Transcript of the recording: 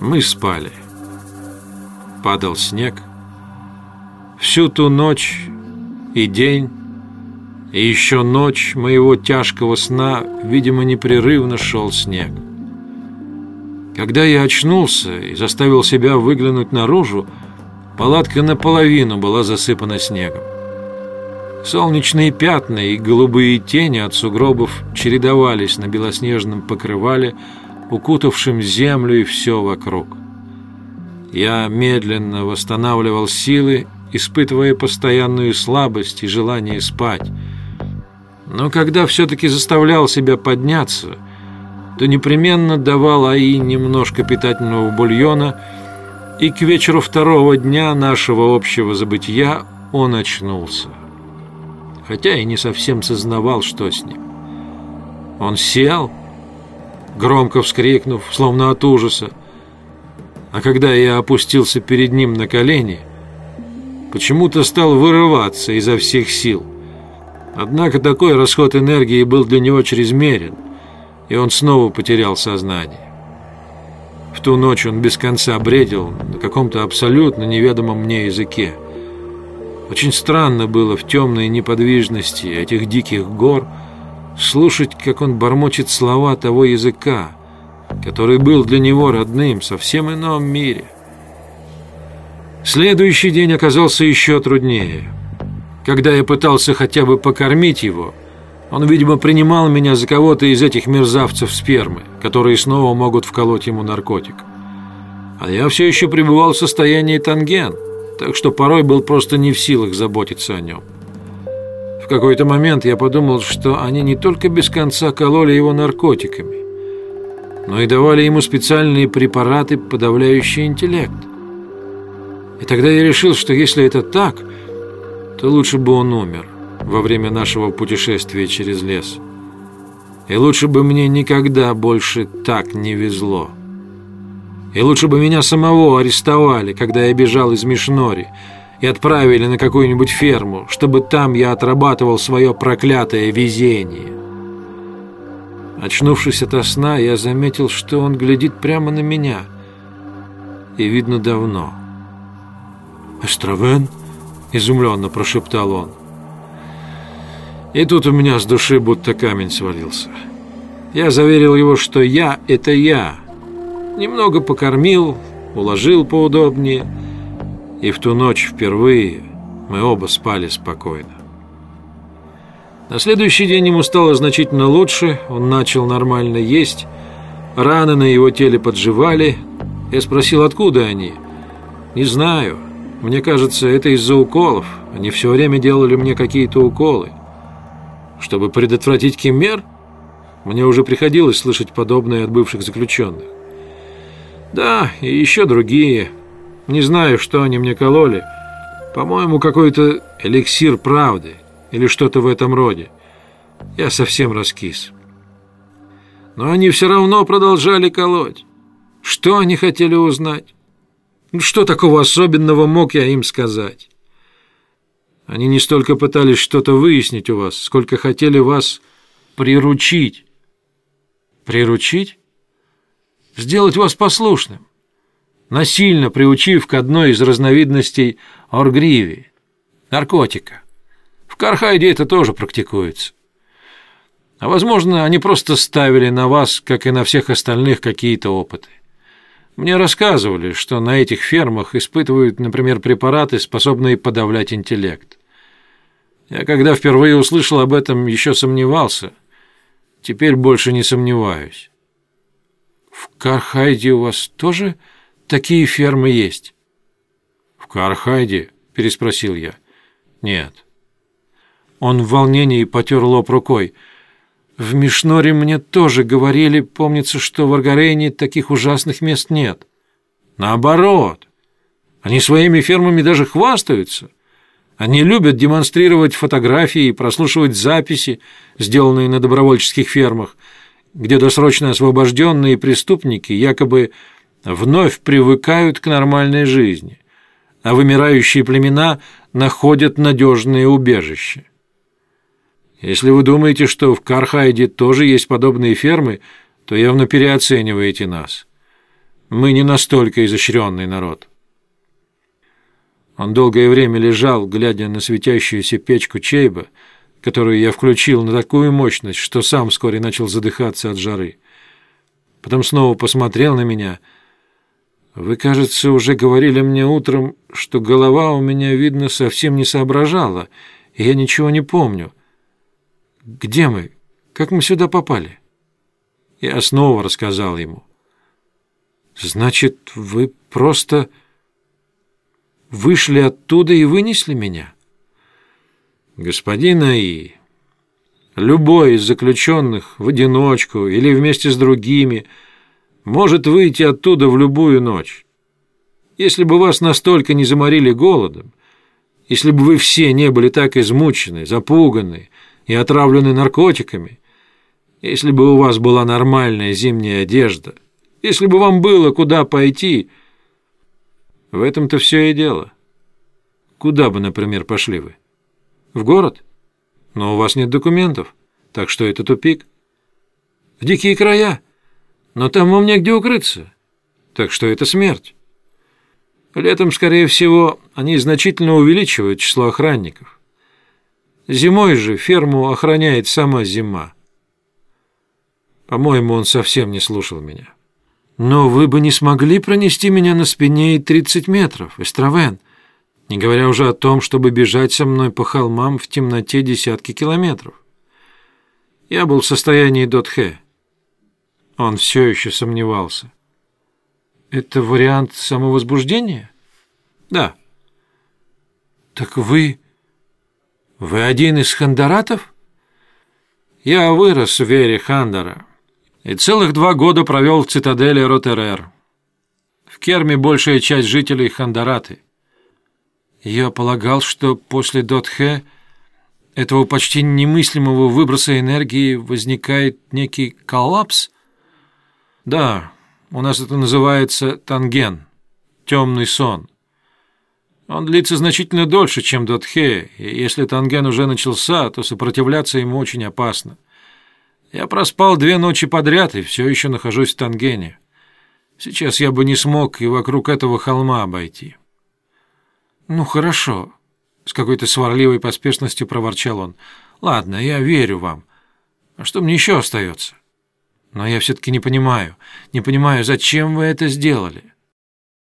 Мы спали. Падал снег. Всю ту ночь и день, и еще ночь моего тяжкого сна, видимо, непрерывно шел снег. Когда я очнулся и заставил себя выглянуть наружу, палатка наполовину была засыпана снегом. Солнечные пятна и голубые тени от сугробов чередовались на белоснежном покрывале, укутавшем землю и все вокруг. Я медленно восстанавливал силы, испытывая постоянную слабость и желание спать. Но когда все-таки заставлял себя подняться, то непременно давал Аи немножко питательного бульона, и к вечеру второго дня нашего общего забытия он очнулся. Хотя и не совсем сознавал, что с ним. Он сел громко вскрикнув, словно от ужаса. А когда я опустился перед ним на колени, почему-то стал вырываться изо всех сил. Однако такой расход энергии был для него чрезмерен, и он снова потерял сознание. В ту ночь он без конца бредил на каком-то абсолютно неведомом мне языке. Очень странно было в темной неподвижности этих диких гор – слушать, как он бормочет слова того языка, который был для него родным, совсем ином мире. Следующий день оказался еще труднее. Когда я пытался хотя бы покормить его, он, видимо, принимал меня за кого-то из этих мерзавцев спермы, которые снова могут вколоть ему наркотик. А я все еще пребывал в состоянии танген, так что порой был просто не в силах заботиться о нем. В какой-то момент я подумал, что они не только без конца кололи его наркотиками, но и давали ему специальные препараты, подавляющие интеллект. И тогда я решил, что если это так, то лучше бы он умер во время нашего путешествия через лес. И лучше бы мне никогда больше так не везло. И лучше бы меня самого арестовали, когда я бежал из Мишнори, и отправили на какую-нибудь ферму, чтобы там я отрабатывал свое проклятое везение. Очнувшись ото сна, я заметил, что он глядит прямо на меня. И видно давно. «Эстравен?» — изумленно прошептал он. И тут у меня с души будто камень свалился. Я заверил его, что я — это я. Немного покормил, уложил поудобнее — и в ту ночь впервые мы оба спали спокойно. На следующий день ему стало значительно лучше, он начал нормально есть, раны на его теле подживали. Я спросил, откуда они? Не знаю. Мне кажется, это из-за уколов. Они все время делали мне какие-то уколы. Чтобы предотвратить киммер? Мне уже приходилось слышать подобное от бывших заключенных. Да, и еще другие – не знаю, что они мне кололи. По-моему, какой-то эликсир правды или что-то в этом роде. Я совсем раскис. Но они все равно продолжали колоть. Что они хотели узнать? Ну, что такого особенного мог я им сказать? Они не столько пытались что-то выяснить у вас, сколько хотели вас приручить. Приручить? Сделать вас послушным насильно приучив к одной из разновидностей оргриви – наркотика. В Кархайде это тоже практикуется. А возможно, они просто ставили на вас, как и на всех остальных, какие-то опыты. Мне рассказывали, что на этих фермах испытывают, например, препараты, способные подавлять интеллект. Я когда впервые услышал об этом, еще сомневался. Теперь больше не сомневаюсь. В Кархайде у вас тоже Такие фермы есть». «В Кархайде?» – переспросил я. «Нет». Он в волнении потер лоб рукой. «В Мишноре мне тоже говорили, помнится, что в Аргарейне таких ужасных мест нет. Наоборот. Они своими фермами даже хвастаются. Они любят демонстрировать фотографии и прослушивать записи, сделанные на добровольческих фермах, где досрочно освобожденные преступники якобы вновь привыкают к нормальной жизни, а вымирающие племена находят надежные убежища. Если вы думаете, что в Кархайде тоже есть подобные фермы, то явно переоцениваете нас. Мы не настолько изощренный народ». Он долгое время лежал, глядя на светящуюся печку Чейба, которую я включил на такую мощность, что сам вскоре начал задыхаться от жары. Потом снова посмотрел на меня. «Вы, кажется, уже говорили мне утром, что голова у меня, видно, совсем не соображала, и я ничего не помню. Где мы? Как мы сюда попали?» Я снова рассказал ему. «Значит, вы просто...» вышли оттуда и вынесли меня? Господин Аи, любой из заключенных в одиночку или вместе с другими может выйти оттуда в любую ночь. Если бы вас настолько не заморили голодом, если бы вы все не были так измучены, запуганы и отравлены наркотиками, если бы у вас была нормальная зимняя одежда, если бы вам было куда пойти – в этом-то все и дело. Куда бы, например, пошли вы? В город? Но у вас нет документов, так что это тупик. В дикие края? Но там вам негде укрыться, так что это смерть. Летом, скорее всего, они значительно увеличивают число охранников. Зимой же ферму охраняет сама зима. По-моему, он совсем не слушал меня. Но вы бы не смогли пронести меня на спине и тридцать метров, Эстравен, не говоря уже о том, чтобы бежать со мной по холмам в темноте десятки километров. Я был в состоянии Дотхе. Он все еще сомневался. Это вариант самовозбуждения? Да. Так вы... Вы один из хандаратов? Я вырос в вере Хандара и целых два года провел в цитадели Ротерер. В Керме большая часть жителей Хандараты. Я полагал, что после Дотхе, этого почти немыслимого выброса энергии, возникает некий коллапс. Да, у нас это называется танген, темный сон. Он длится значительно дольше, чем Дотхе, и если танген уже начался, то сопротивляться ему очень опасно. Я проспал две ночи подряд и все еще нахожусь в Тангене. Сейчас я бы не смог и вокруг этого холма обойти. Ну, хорошо, с какой-то сварливой поспешностью проворчал он. Ладно, я верю вам. А что мне еще остается? Но я все-таки не понимаю, не понимаю, зачем вы это сделали?